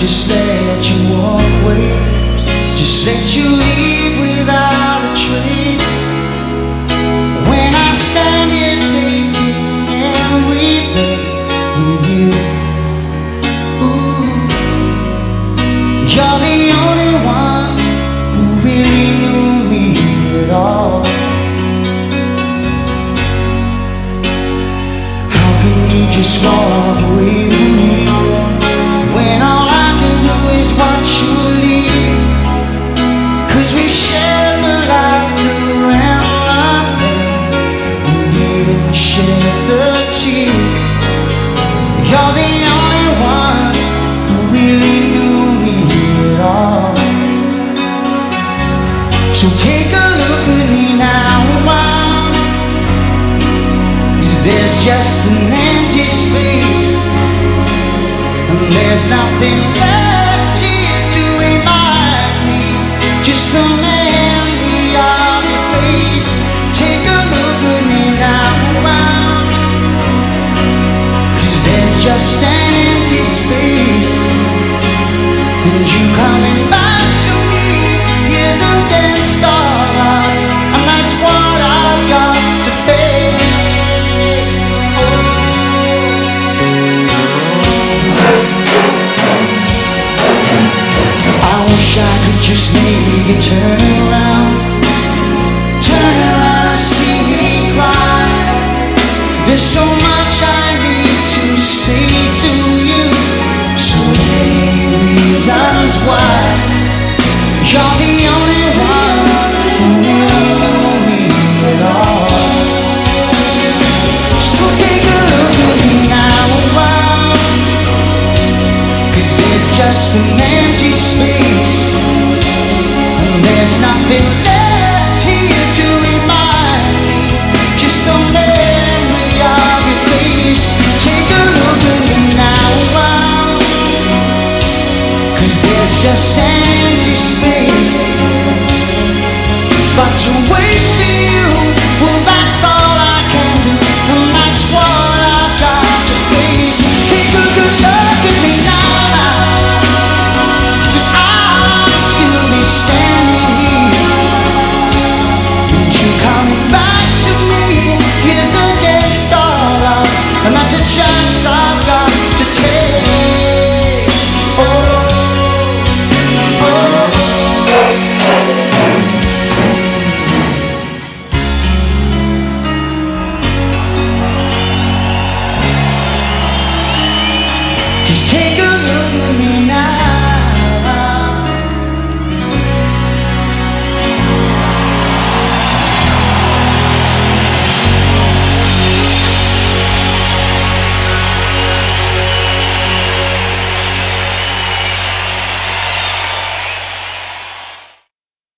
just let you walk away. Just let you leave without a trace. When I stand here taking everything with you. Ooh, you're the only one who really knew me at all. How can you just walk away from me shared. You're the only one who really knew me at all. So take a look at me there's just an empty space. And there's nothing left just an empty space. And you coming back to me isn't starlight. And that's what I've got to face. I wish I could just make you turn around. Just an empty space. There's nothing left here to remind me. Just the memory of your face. Take a look at me now. Cause there's just empty space. But to wait take a look